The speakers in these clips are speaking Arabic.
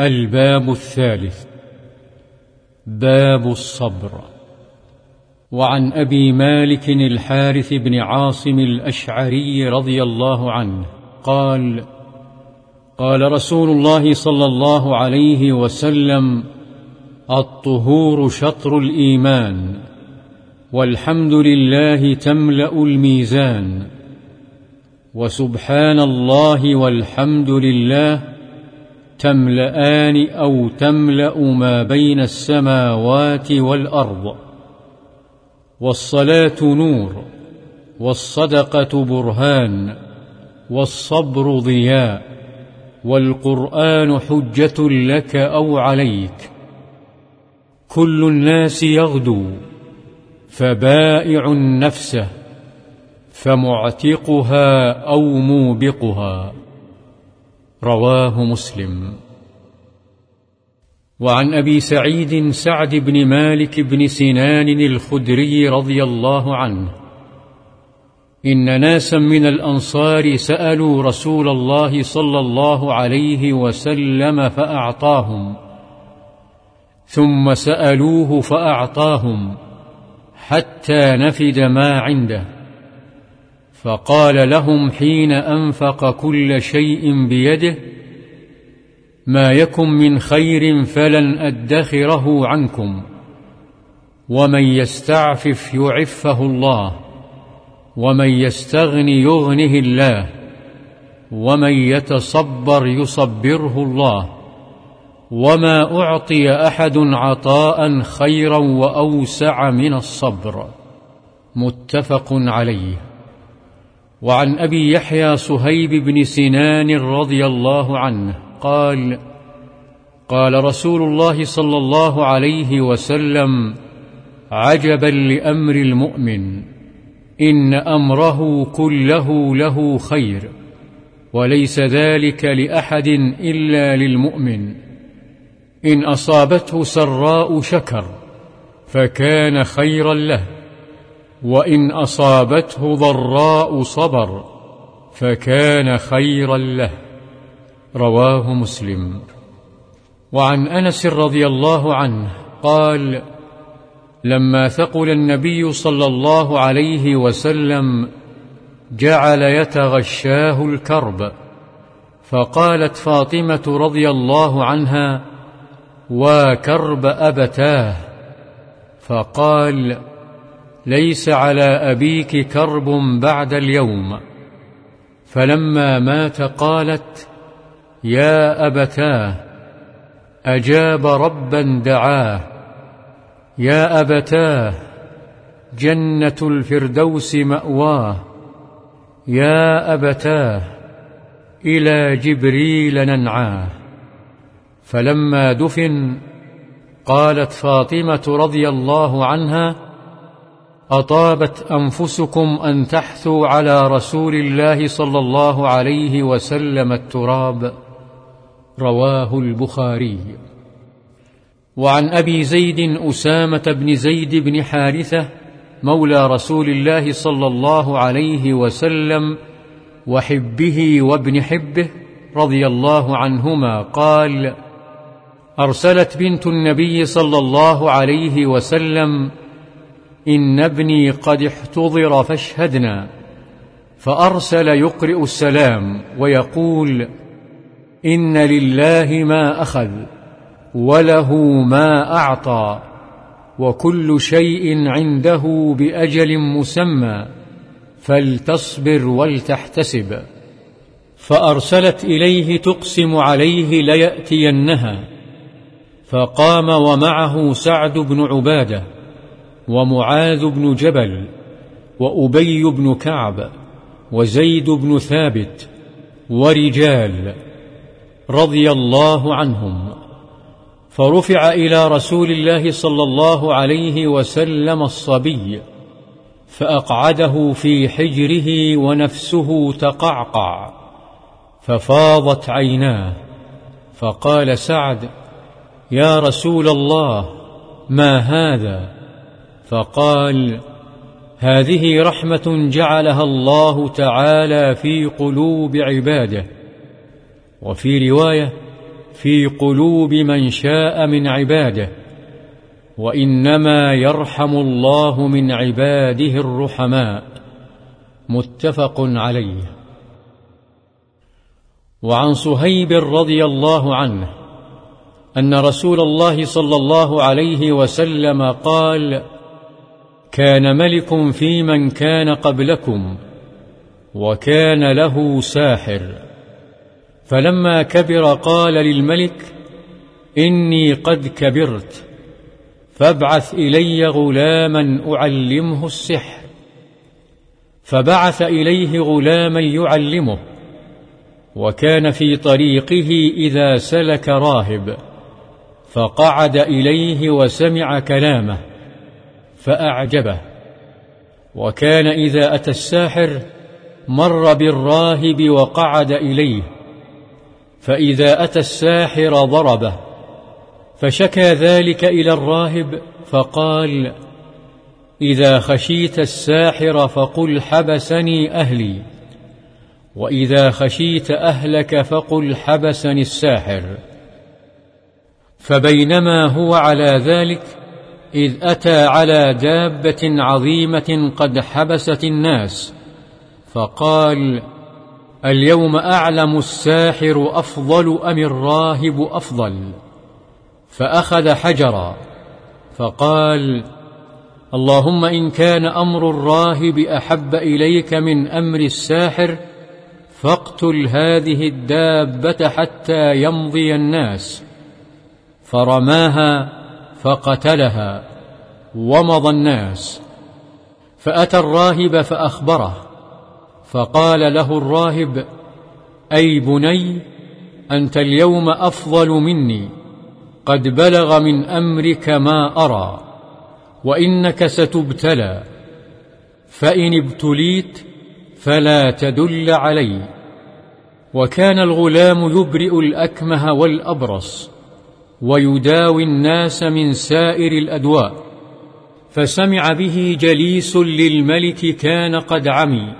الباب الثالث. باب الصبر. وعن أبي مالك الحارث بن عاصم الأشعري رضي الله عنه قال قال رسول الله صلى الله عليه وسلم الطهور شطر الإيمان والحمد لله تملأ الميزان وسبحان الله والحمد لله تملأان أو تملأ ما بين السماوات والأرض. والصلاة نور والصدقة برهان والصبر ضياء والقرآن حجة لك أو عليك. كل الناس يغدو فبائع نفسه فمعتقها أو موبقها. رواه مسلم. وعن أبي سعيد سعد بن مالك بن سنان الخدري رضي الله عنه. إن ناسا من الأنصار سألوا رسول الله صلى الله عليه وسلم فأعطاهم. ثم سألوه فأعطاهم حتى نفد ما عنده. فقال لهم حين أنفق كل شيء بيده ما يكن من خير فلن أدخره عنكم ومن يستعفف يعفه الله ومن يستغن يغنه الله ومن يتصبر يصبره الله وما أعطي أحد عطاء خيرا وأوسع من الصبر متفق عليه وعن أبي يحيى صهيب بن سنان رضي الله عنه قال قال رسول الله صلى الله عليه وسلم عجبا لأمر المؤمن إن أمره كله له خير وليس ذلك لأحد إلا للمؤمن. إن أصابته سراء شكر فكان خيرا له. وإن أصابته ضراء صبر فكان خيرا له. رواه مسلم. وعن أنس رضي الله عنه قال لما ثقل النبي صلى الله عليه وسلم جعل يتغشاه الكرب فقالت فاطمة رضي الله عنها وكرب أبتاه. فقال ليس على أبيك كرب بعد اليوم. فلما مات قالت يا أبتاه أجاب ربا دعاه. يا أبتاه جنة الفردوس مأواه. يا أبتاه إلى جبريل ننعاه. فلما دفن قالت فاطمة رضي الله عنها أطابت أنفسكم أن تحثوا على رسول الله صلى الله عليه وسلم التراب. رواه البخاري. وعن أبي زيد أسامة بن زيد بن حارثة مولى رسول الله صلى الله عليه وسلم وحبه وابن حبه رضي الله عنهما قال أرسلت بنت النبي صلى الله عليه وسلم إن ابني قد احتضر فاشهدنا فأرسل يقرئ السلام ويقول إن لله ما أخذ وله ما أعطى وكل شيء عنده بأجل مسمى فلتصبر ولتحتسب. فأرسلت إليه تقسم عليه ليأتينها فقام ومعه سعد بن عبادة. ومعاذ بن جبل وأبي بن كعب وزيد بن ثابت ورجال رضي الله عنهم. فرفع إلى رسول الله صلى الله عليه وسلم الصبي فأقعده في حجره ونفسه تقعقع ففاضت عيناه فقال سعد يا رسول الله ما هذا؟ فقال هذه رحمة جعلها الله تعالى في قلوب عباده وفي رواية في قلوب من شاء من عباده وإنما يرحم الله من عباده الرحماء متفق عليه. وعن صهيب رضي الله عنه أن رسول الله صلى الله عليه وسلم قال كان ملك في من كان قبلكم وكان له ساحر. فلما كبر قال للملك إني قد كبرت فابعث إلي غلاما أعلمه السحر. فبعث إليه غلاما يعلمه وكان في طريقه إذا سلك راهب فقعد إليه وسمع كلامه. فأعجبه. وكان إذا أتى الساحر مر بالراهب وقعد إليه. فإذا أتى الساحر ضربه. فشكى ذلك إلى الراهب فقال إذا خشيت الساحر فقل حبسني أهلي. وإذا خشيت أهلك فقل حبسني الساحر. فبينما هو على ذلك إذ أتى على دابة عظيمة قد حبست الناس فقال اليوم أعلم الساحر أفضل أم الراهب أفضل؟ فأخذ حجرا فقال اللهم إن كان أمر الراهب أحب إليك من أمر الساحر فاقتل هذه الدابة حتى يمضي الناس فرماها فقتلها ومضى الناس فأتى الراهب فأخبره فقال له الراهب أي بني أنت اليوم أفضل مني قد بلغ من أمرك ما أرى وإنك ستبتلى فإن ابتليت فلا تدل علي. وكان الغلام يبرئ الأكمه والأبرص ويداوي الناس من سائر الأدواء فسمع به جليس للملك كان قد عمي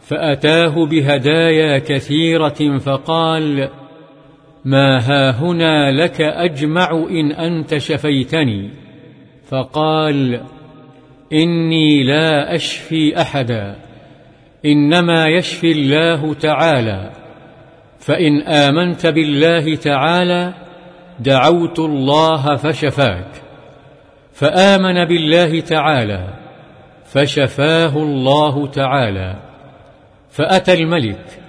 فأتاه بهدايا كثيرة فقال ما هاهنا لك أجمع إن أنت شفيتني. فقال إني لا أشفي أحدا إنما يشفي الله تعالى فإن آمنت بالله تعالى دعوت الله فشفاك فآمن بالله تعالى فشفاه الله تعالى فأتى الملك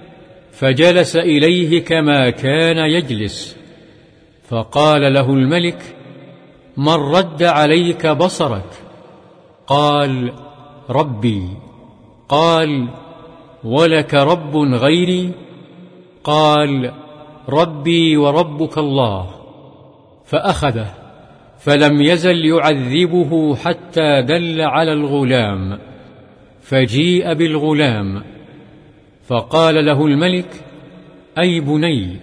فجلس إليه كما كان يجلس فقال له الملك من رد عليك بصرك؟ قال ربي. قال ولك رب غيري؟ قال ربي وربك الله. فأخذه فلم يزل يعذبه حتى دل على الغلام فجيء بالغلام فقال له الملك أي بني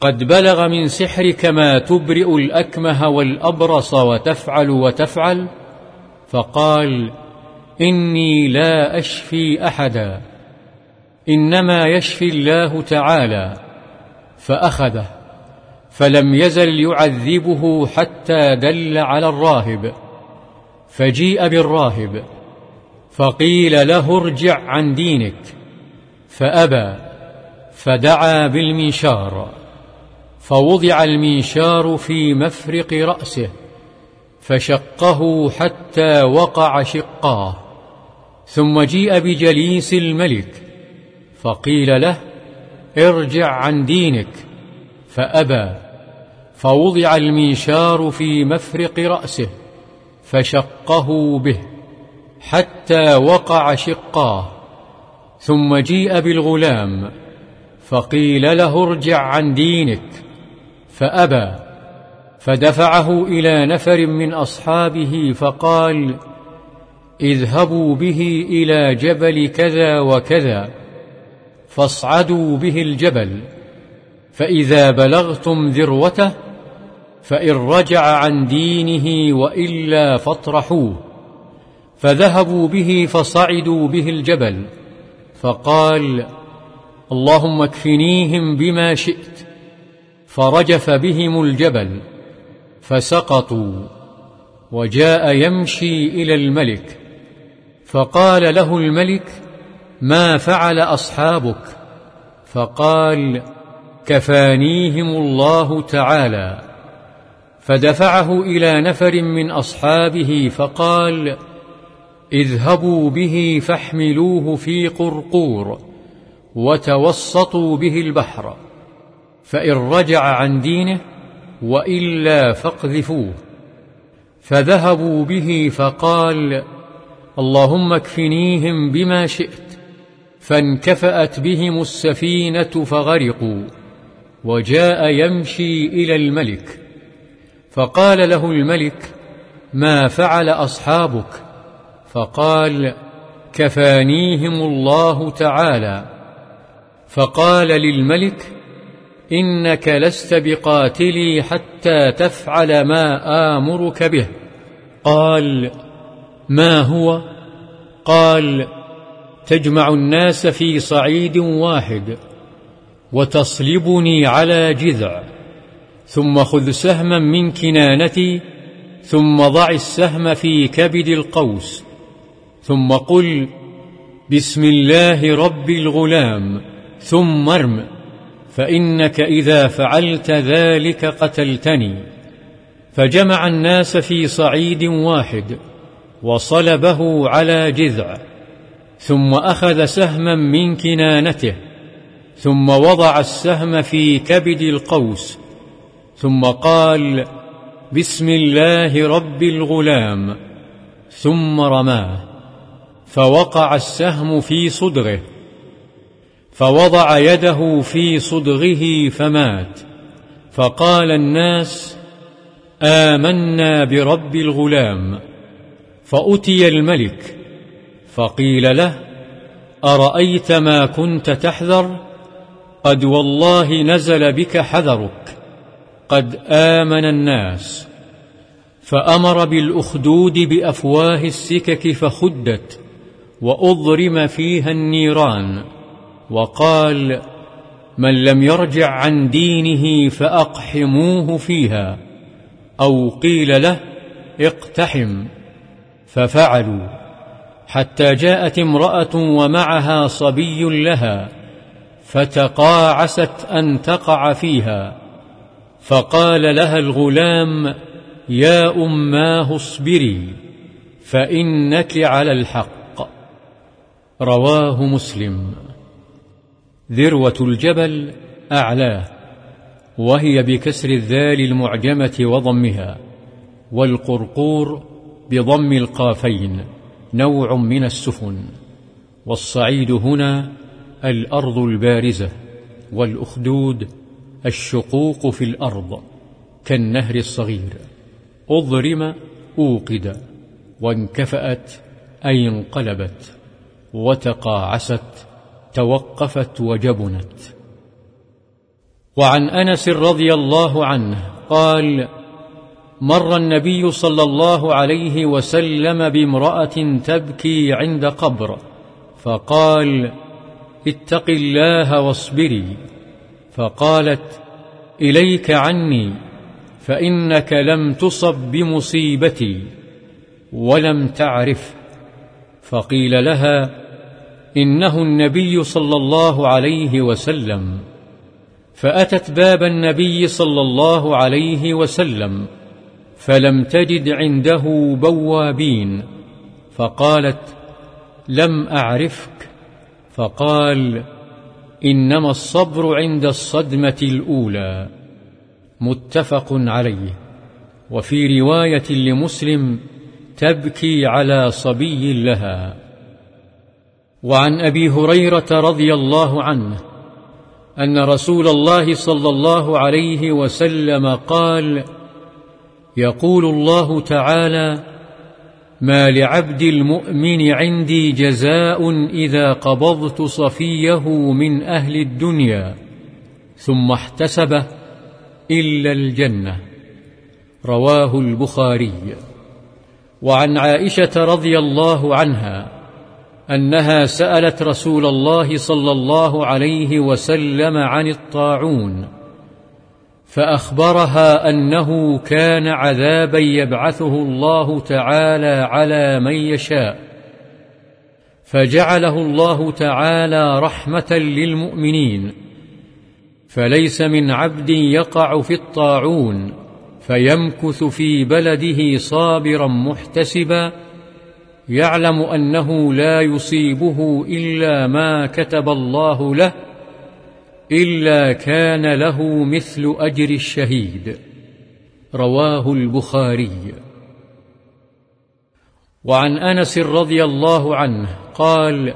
قد بلغ من سحرك ما تبرئ الأكمه والأبرص وتفعل وتفعل؟ فقال إني لا أشفي أحدا إنما يشفي الله تعالى. فأخذه. فلم يزل يعذبه حتى دل على الراهب فجيء بالراهب فقيل له ارجع عن دينك فأبى فدعا بالمنشار فوضع المنشار في مفرق رأسه فشقه حتى وقع شقاه ثم جيء بجليس الملك فقيل له ارجع عن دينك فأبى. فوضع المنشار في مفرق رأسه فشقه به حتى وقع شقاه ثم جيء بالغلام فقيل له ارجع عن دينك. فأبى فدفعه إلى نفر من أصحابه فقال اذهبوا به إلى جبل كذا وكذا فاصعدوا به الجبل فإذا بلغتم ذروته فإن رجع عن دينه وإلا فاطرحوه. فذهبوا به فصعدوا به الجبل. فقال اللهم اكفنيهم بما شئت. فرجف بهم الجبل. فسقطوا. وجاء يمشي إلى الملك. فقال له الملك ما فعل أصحابك؟ فقال كفانيهم الله تعالى. فدفعه إلى نفر من أصحابه فقال اذهبوا به فاحملوه في قرقور وتوسطوا به البحر فإن رجع عن دينه وإلا فاقذفوه. فذهبوا به فقال اللهم اكفنيهم بما شئت. فانكفأت بهم السفينة فغرقوا وجاء يمشي إلى الملك. فقال له الملك ما فعل أصحابك؟ فقال كفانيهم الله تعالى. فقال للملك إنك لست بقاتلي حتى تفعل ما آمرك به. قال ما هو؟ قال تجمع الناس في صعيد واحد وتصلبني على جذع. ثم خذ سهما من كنانتي ثم ضع السهم في كبد القوس ثم قل بسم الله رب الغلام ثم ارم فإنك إذا فعلت ذلك قتلتني. فجمع الناس في صعيد واحد وصلبه على جذع ثم أخذ سهما من كنانته ثم وضع السهم في كبد القوس ثم قال بسم الله رب الغلام ثم رماه فوقع السهم في صدغه فوضع يده في صدغه فمات فقال الناس آمنا برب الغلام فأتي الملك فقيل له أرأيت ما كنت تحذر؟ قد والله نزل بك حذرك قد آمن الناس فأمر بالأخدود بأفواه السكك فخدت وأضرم فيها النيران وقال من لم يرجع عن دينه فأقحموه فيها أو قيل له اقتحم ففعلوا حتى جاءت امرأة ومعها صبي لها فتقاعست أن تقع فيها. فقال لها الغلام يا أماه اصبري فإنك على الحق. رواه مسلم. ذروة الجبل أعلاه وهي بكسر الذال المعجمة وضمها والقرقور بضم القافين نوع من السفن والصعيد هنا الأرض البارزة والأخدود الشقوق في الأرض كالنهر الصغير. أضرم أوقد. وانكفأت أي انقلبت وتقاعست توقفت وجبنت. وعن أنس رضي الله عنه قال مر النبي صلى الله عليه وسلم بامرأة تبكي عند قبر فقال اتق الله واصبري. فقالت إليك عني فإنك لم تصب بمصيبتي ولم تعرف فقيل لها إنه النبي صلى الله عليه وسلم فأتت باب النبي صلى الله عليه وسلم فلم تجد عنده بوابين فقالت لم أعرفك فقال إنما الصبر عند الصدمة الأولى. متفق عليه. وفي رواية لمسلم تبكي على صبي لها. وعن أبي هريرة رضي الله عنه أن رسول الله صلى الله عليه وسلم قال يقول الله تعالى ما لعبد المؤمن عندي جزاء إذا قبضت صفيه من أهل الدنيا ثم احتسبه إلا الجنة. رواه البخاري. وعن عائشة رضي الله عنها أنها سألت رسول الله صلى الله عليه وسلم عن الطاعون فأخبرها أنه كان عذابا يبعثه الله تعالى على من يشاء. فجعله الله تعالى رحمة للمؤمنين. فليس من عبد يقع في الطاعون فيمكث في بلده صابرا محتسبا يعلم أنه لا يصيبه إلا ما كتب الله له إلا كان له مثل أجر الشهيد. رواه البخاري. وعن أنس رضي الله عنه قال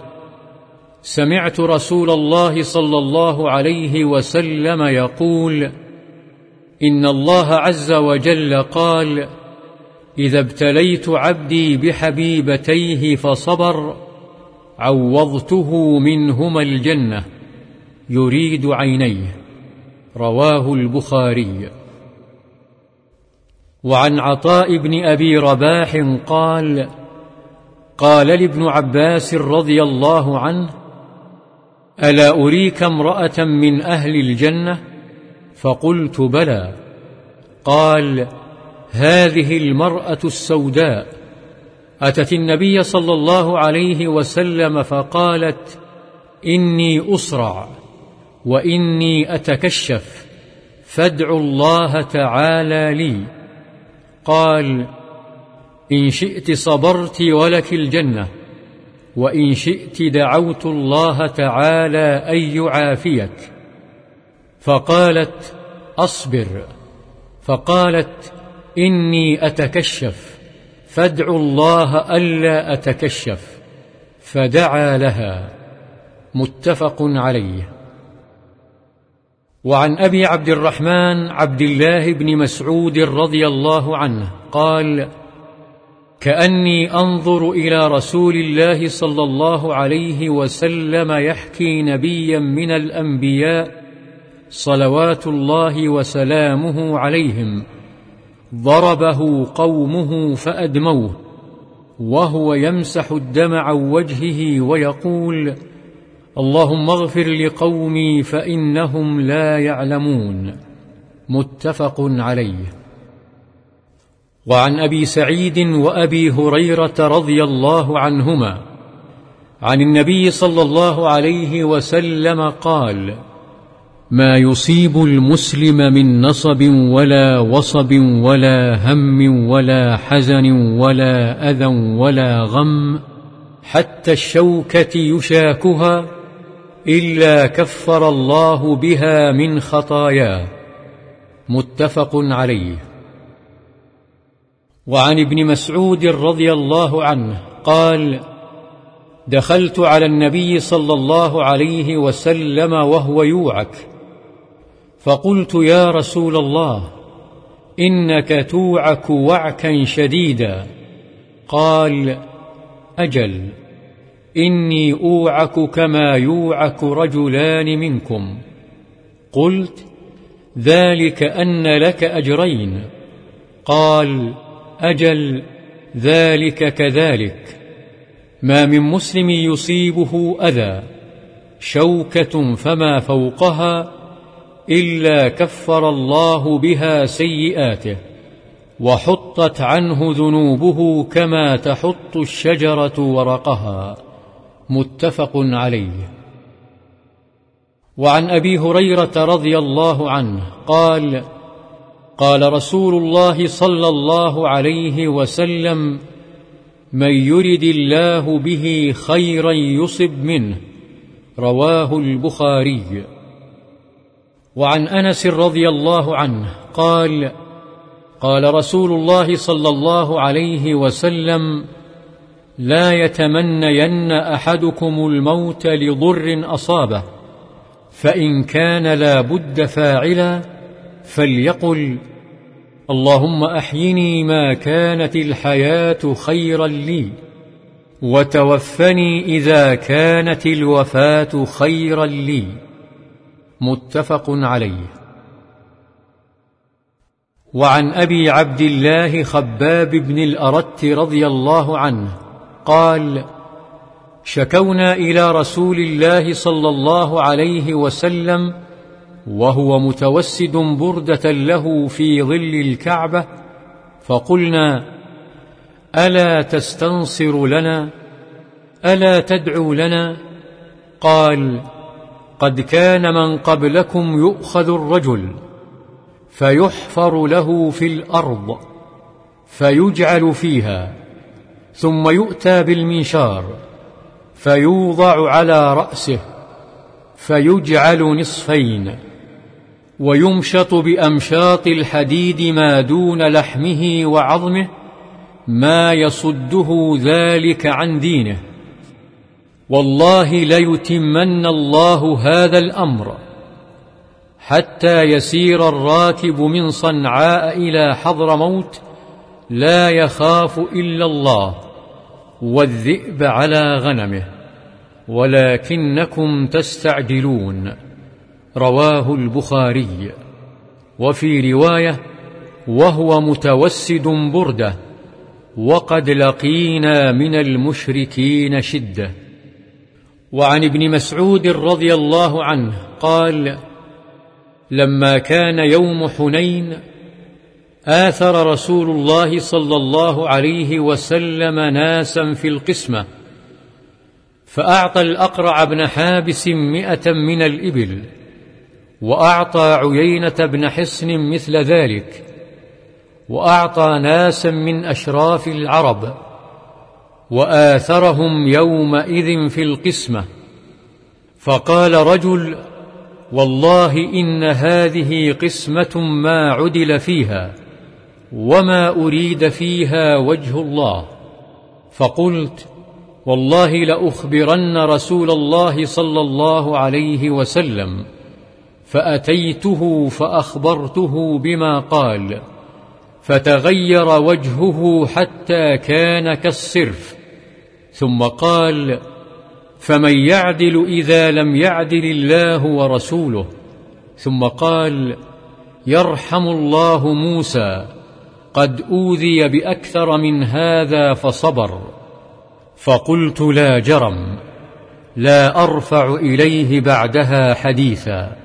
سمعت رسول الله صلى الله عليه وسلم يقول إن الله عز وجل قال إذا ابتليت عبدي بحبيبتيه فصبر عوضته منهما الجنة. يريد عينيه. رواه البخاري. وعن عطاء بن أبي رباح قال قال لابن عباس رضي الله عنه ألا أريك امرأة من أهل الجنة؟ فقلت بلى. قال هذه المرأة السوداء. أتت النبي صلى الله عليه وسلم فقالت إني أسرع. وإني أتكشف فادعوا الله تعالى لي. قال إن شئت صبرت ولك الجنة وإن شئت دعوت الله تعالى أن يعافيك. فقالت أصبر. فقالت إني أتكشف فادعوا الله ألا أتكشف. فدعا لها. متفق عليه. وعن أبي عبد الرحمن عبد الله بن مسعود رضي الله عنه قال كأني أنظر إلى رسول الله صلى الله عليه وسلم يحكي نبيا من الأنبياء صلوات الله وسلامه عليهم ضربه قومه فأدموه وهو يمسح الدم عن وجهه ويقول اللهم اغفر لقومي فإنهم لا يعلمون. متفق عليه. وعن أبي سعيد وأبي هريرة رضي الله عنهما عن النبي صلى الله عليه وسلم قال ما يصيب المسلم من نصب ولا وصب ولا هم ولا حزن ولا أذى ولا غم حتى الشوكة يشاكها إلا كفر الله بها من خطاياه متفق عليه. وعن ابن مسعود رضي الله عنه قال دخلت على النبي صلى الله عليه وسلم وهو يوعك. فقلت يا رسول الله إنك توعك وعكا شديدا. قال أجل. إني أوعك كما يوعك رجلان منكم. قلت ذلك أن لك أجرين. قال أجل ذلك كذلك. ما من مسلم يصيبه أذى شوكة فما فوقها إلا كفر الله بها سيئاته وحطت عنه ذنوبه كما تحط الشجرة ورقها. متفق عليه. وعن أبي هريرة رضي الله عنه قال قال رسول الله صلى الله عليه وسلم من يرد الله به خيرا يصب منه رواه البخاري. وعن أنس رضي الله عنه قال قال رسول الله صلى الله عليه وسلم لا يتمنين أحدكم الموت لضر أصابه فإن كان لا بد فاعلا فليقل اللهم أحيني ما كانت الحياة خيرا لي وتوفني إذا كانت الوفاة خيرا لي. متفق عليه. وعن أبي عبد الله خباب بن الأرت رضي الله عنه قال شكونا إلى رسول الله صلى الله عليه وسلم وهو متوسد بردة له في ظل الكعبة فقلنا ألا تستنصر لنا؟ ألا تدعو لنا؟ قال قد كان من قبلكم يؤخذ الرجل فيحفر له في الأرض فيجعل فيها. ثم يؤتى بالمنشار فيوضع على رأسه فيجعل نصفين ويمشط بأمشاط الحديد ما دون لحمه وعظمه ما يصده ذلك عن دينه. والله ليتمن الله هذا الأمر حتى يسير الراكب من صنعاء إلى حضرموت لا يخاف إلا الله. والذئب على غنمه ولكنكم تستعجلون. رواه البخاري. وفي رواية وهو متوسد برده وقد لقينا من المشركين شدة. وعن ابن مسعود رضي الله عنه قال لما كان يوم حنين آثر رسول الله صلى الله عليه وسلم ناسا في القسمة فأعطى الأقرع بن حابس مئة من الإبل وأعطى عيينة بن حصن مثل ذلك وأعطى ناسا من أشراف العرب وآثرهم يومئذ في القسمة. فقال رجل والله إن هذه قسمة ما عدل فيها. وما أريد فيها وجه الله فقلت والله لأخبرن رسول الله صلى الله عليه وسلم فأتيته فأخبرته بما قال فتغير وجهه حتى كان كالصرف ثم قال فمن يعدل إذا لم يعدل الله ورسوله ثم قال يرحم الله موسى قد أوذي بأكثر من هذا فصبر فقلت لا جرم لا أرفع إليه بعدها حديثا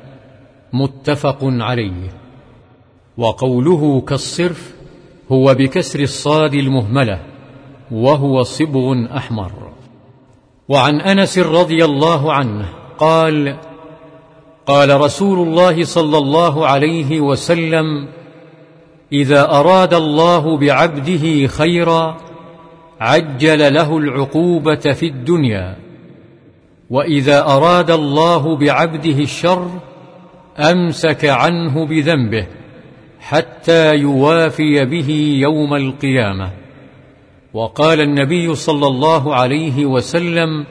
متفق عليه. وقوله كالصرف هو بكسر الصاد المهملة وهو صبغ أحمر. وعن أنس رضي الله عنه قال قال رسول الله صلى الله عليه وسلم إذا أراد الله بعبده خيرا عجل له العقوبة في الدنيا. وإذا أراد الله بعبده الشر أمسك عنه بذنبه حتى يوافي به يوم القيامة. وقال النبي صلى الله عليه وسلم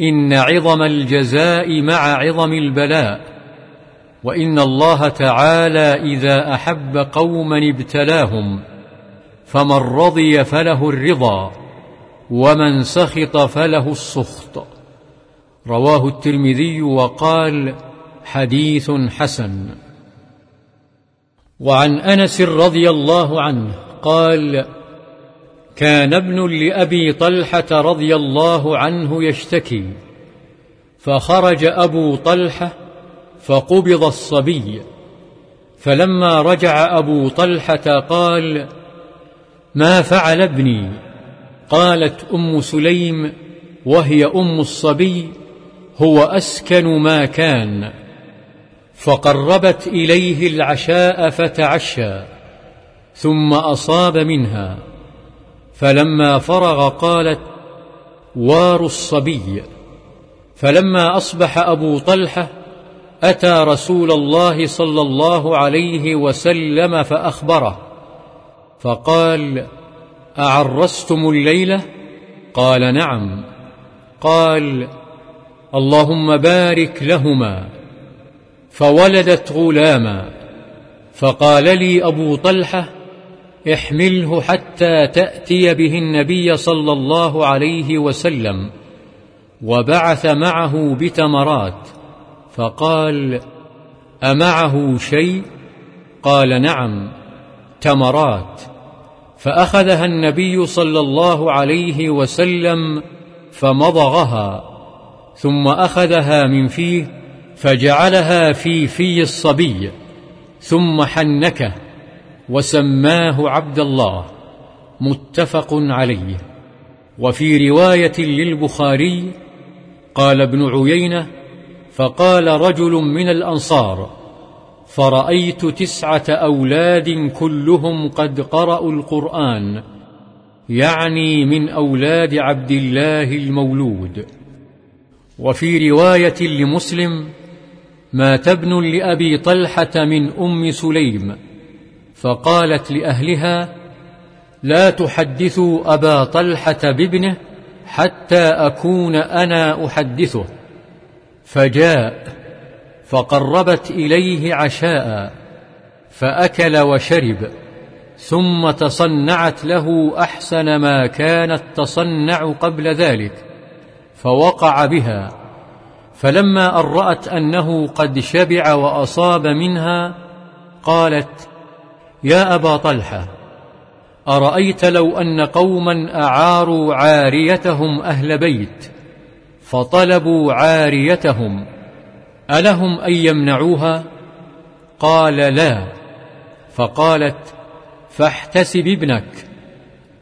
إن عظم الجزاء مع عظم البلاء. وإن الله تعالى إذا أحب قوما ابتلاهم فمن رضي فله الرضا ومن سخط فله السخط. رواه الترمذي وقال حديث حسن. وعن أنس رضي الله عنه قال كان ابن لأبي طلحة رضي الله عنه يشتكي فخرج أبو طلحة فقبض الصبي. فلما رجع أبو طلحة قال ما فعل ابني؟ قالت أم سليم وهي أم الصبي هو أسكن ما كان. فقربت إليه العشاء فتعشى ثم أصاب منها. فلما فرغ قالت وار الصبي. فلما أصبح أبو طلحة أتى رسول الله صلى الله عليه وسلم فأخبره فقال أعرستم الليلة قال نعم. قال اللهم بارك لهما. فولدت غلاما. فقال لي أبو طلحة احمله حتى تأتي به النبي صلى الله عليه وسلم وبعث معه بتمرات. فقال أمعه شيء؟ قال نعم تمرات. فأخذها النبي صلى الله عليه وسلم فمضغها ثم أخذها من فيه فجعلها في في الصبي ثم حنكه وسماه عبد الله متفق عليه. وفي رواية للبخاري قال ابن عيينة فقال رجل من الأنصار فرأيت تسعة أولاد كلهم قد قرأوا القرآن يعني من أولاد عبد الله المولود. وفي رواية لمسلم مات ابن لأبي طلحة من أم سليم فقالت لأهلها لا تحدثوا أبا طلحة بابنه حتى أكون أنا أحدثه. فجاء فقربت إليه عشاء فأكل وشرب ثم تصنعت له أحسن ما كانت تصنع قبل ذلك فوقع بها. فلما أن رأت أنه قد شبع وأصاب منها قالت يا أبا طلحة أرأيت لو أن قوما أعاروا عاريتهم أهل بيت فطلبوا عاريتهم ألهم أن يمنعوها؟ قال لا. فقالت فاحتسب ابنك.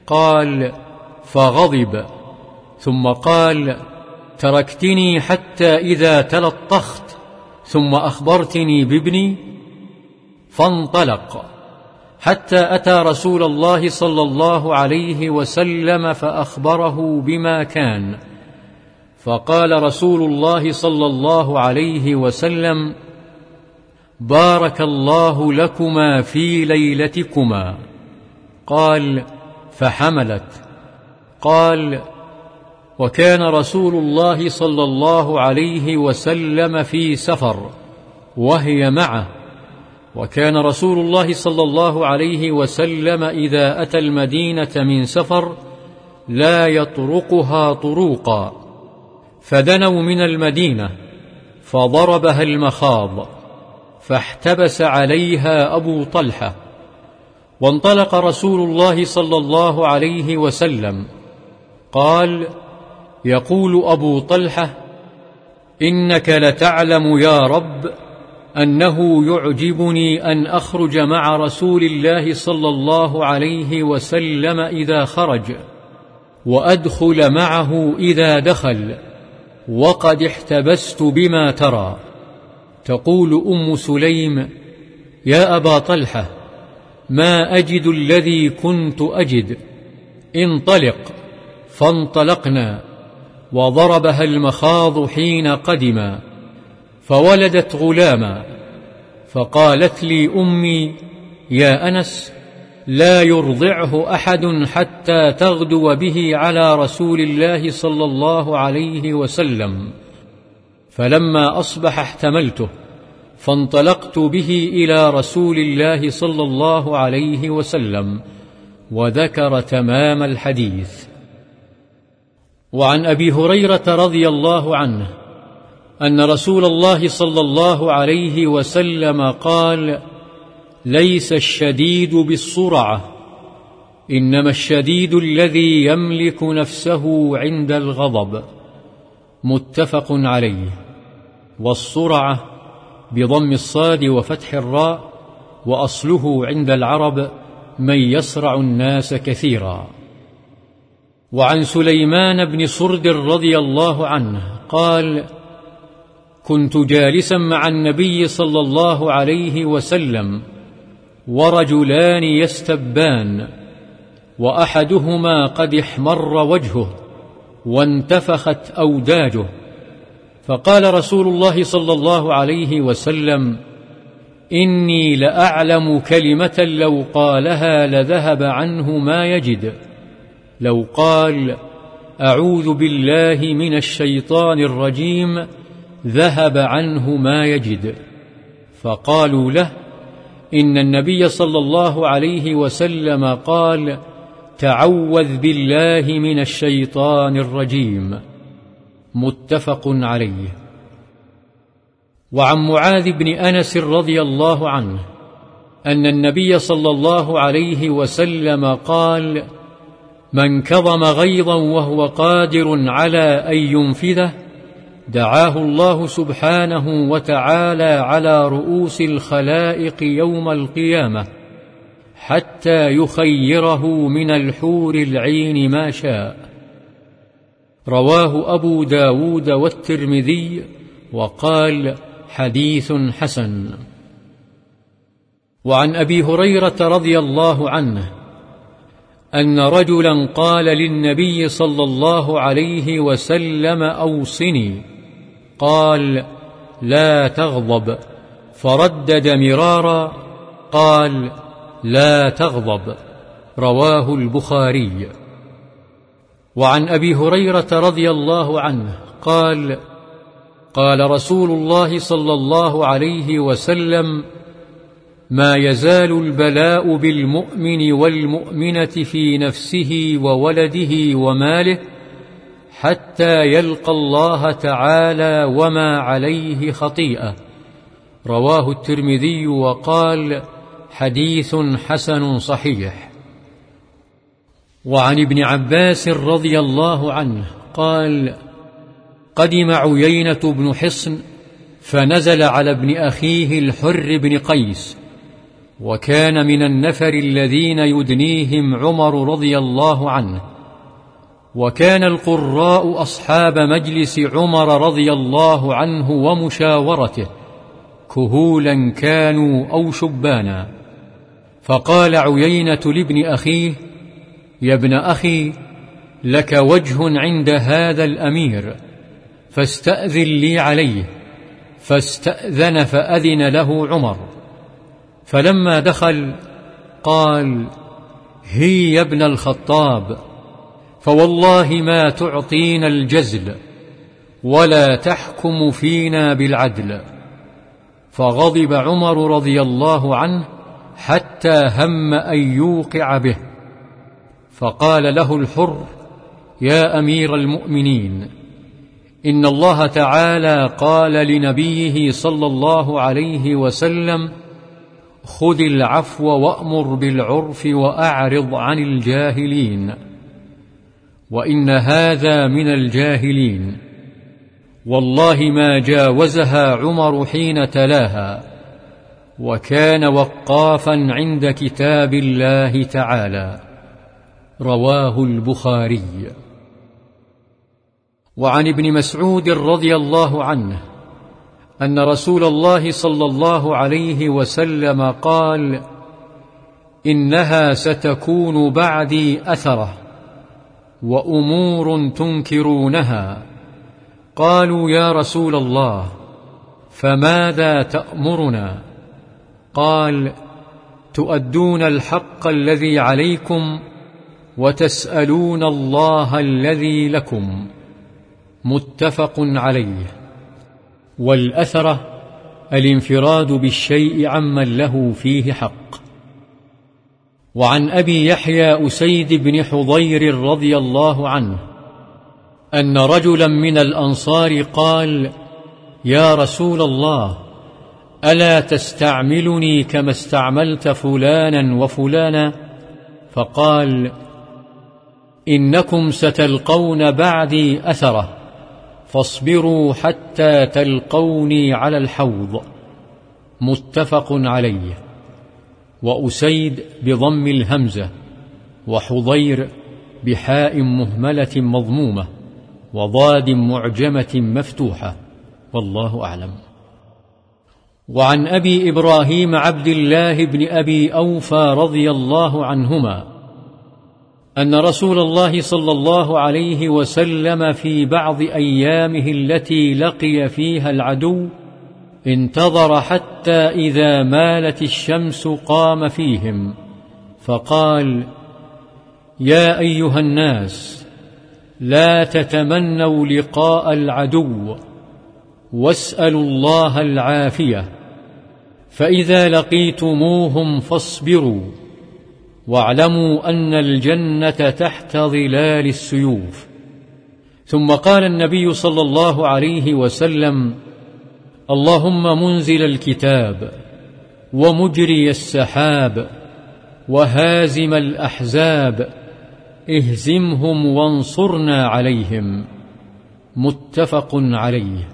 قال فغضب. ثم قال تركتني حتى إذا تلطخت ثم أخبرتني بابني فانطلق. حتى أتى رسول الله صلى الله عليه وسلم فأخبره بما كان. فقال رسول الله صلى الله عليه وسلم بارك الله لكما في ليلتكما. قال فحملت. قال وكان رسول الله صلى الله عليه وسلم في سفر وهي معه. وكان رسول الله صلى الله عليه وسلم إذا أتى المدينة من سفر لا يطرقها طروقا فدنوا من المدينة فضربها المخاض فاحتبس عليها أبو طلحة. وانطلق رسول الله صلى الله عليه وسلم قال يقول أبو طلحة إنك لتعلم يا رب أنه يعجبني أن أخرج مع رسول الله صلى الله عليه وسلم إذا خرج وأدخل معه إذا دخل. وقد احتبست بما ترى. تقول أم سليم يا أبا طلحة ما أجد الذي كنت أجد. انطلق فانطلقنا وضربها المخاض حين قدما فولدت غلاما. فقالت لي أمي يا أنس لا يرضعه أحد حتى تغدو به على رسول الله صلى الله عليه وسلم. فلما أصبح احتملته فانطلقت به إلى رسول الله صلى الله عليه وسلم وذكر تمام الحديث. وعن أبي هريرة رضي الله عنه أن رسول الله صلى الله عليه وسلم قال ليس الشديد بالصرعة إنما الشديد الذي يملك نفسه عند الغضب. متفق عليه. والصرعة بضم الصاد وفتح الراء وأصله عند العرب من يصرع الناس كثيرا. وعن سليمان بن صرد رضي الله عنه قال كنت جالسا مع النبي صلى الله عليه وسلم ورجلان يستبان وأحدهما قد احمر وجهه وانتفخت أوداجه. فقال رسول الله صلى الله عليه وسلم إني لأعلم كلمة لو قالها لذهب عنه ما يجد. لو قال أعوذ بالله من الشيطان الرجيم ذهب عنه ما يجد. فقالوا له إن النبي صلى الله عليه وسلم قال تعوذ بالله من الشيطان الرجيم. متفق عليه. وعن معاذ بن أنس رضي الله عنه أن النبي صلى الله عليه وسلم قال من كظم غيظا وهو قادر على أن ينفذه دعاه الله سبحانه وتعالى على رؤوس الخلائق يوم القيامة حتى يخيره من الحور العين ما شاء. رواه أبو داود والترمذي وقال حديث حسن. وعن أبي هريرة رضي الله عنه أن رجلا قال للنبي صلى الله عليه وسلم أوصني. قال لا تغضب. فردد مرارا قال لا تغضب. رواه البخاري. وعن أبي هريرة رضي الله عنه قال قال رسول الله صلى الله عليه وسلم ما يزال البلاء بالمؤمن والمؤمنة في نفسه وولده وماله حتى يلقى الله تعالى وما عليه خطيئة. رواه الترمذي وقال حديث حسن صحيح. وعن ابن عباس رضي الله عنه قال قدم عيينة بن حصن فنزل على ابن أخيه الحر بن قيس وكان من النفر الذين يدنيهم عمر رضي الله عنه. وكان القراء أصحاب مجلس عمر رضي الله عنه ومشاورته كهولا كانوا أو شبانا. فقال عيينة لابن أخيه يا ابن أخي لك وجه عند هذا الأمير فاستأذن لي عليه فاستأذن فأذن له عمر. فلما دخل قال هي يا ابن الخطاب فوالله ما تعطينا الجزل ولا تحكم فينا بالعدل. فغضب عمر رضي الله عنه حتى هم أن يوقع به. فقال له الحر يا أمير المؤمنين إن الله تعالى قال لنبيه صلى الله عليه وسلم خذ العفو وأمر بالعرف وأعرض عن الجاهلين. وإن هذا من الجاهلين. والله ما جاوزها عمر حين تلاها وكان وقافا عند كتاب الله تعالى. رواه البخاري. وعن ابن مسعود رضي الله عنه أن رسول الله صلى الله عليه وسلم قال إنها ستكون بعدي أثرة. وأمور تنكرونها. قالوا يا رسول الله فماذا تأمرنا؟ قال تؤدون الحق الذي عليكم وتسألون الله الذي لكم. متفق عليه. والأثرة الانفراد بالشيء عمن له فيه حق. وعن أبي يحيى أسيد بن حضير رضي الله عنه أن رجلا من الأنصار قال يا رسول الله ألا تستعملني كما استعملت فلانا وفلانا؟ فقال إنكم ستلقون بعدي أثره فاصبروا حتى تلقوني على الحوض. متفق عليه. وأسيد بضم الهمزة وحضير بحاء مهملة مضمومة وضاد معجمة مفتوحة والله أعلم. وعن أبي إبراهيم عبد الله بن أبي أوفى رضي الله عنهما أن رسول الله صلى الله عليه وسلم في بعض أيامه التي لقي فيها العدو انتظر حتى إذا مالت الشمس قام فيهم فقال يا أيها الناس لا تتمنوا لقاء العدو واسألوا الله العافية فإذا لقيتموهم فاصبروا واعلموا أن الجنة تحت ظلال السيوف. ثم قال النبي صلى الله عليه وسلم اللهم منزل الكتاب ومجري السحاب وهازم الأحزاب اهزمهم وانصرنا عليهم متفق عليه.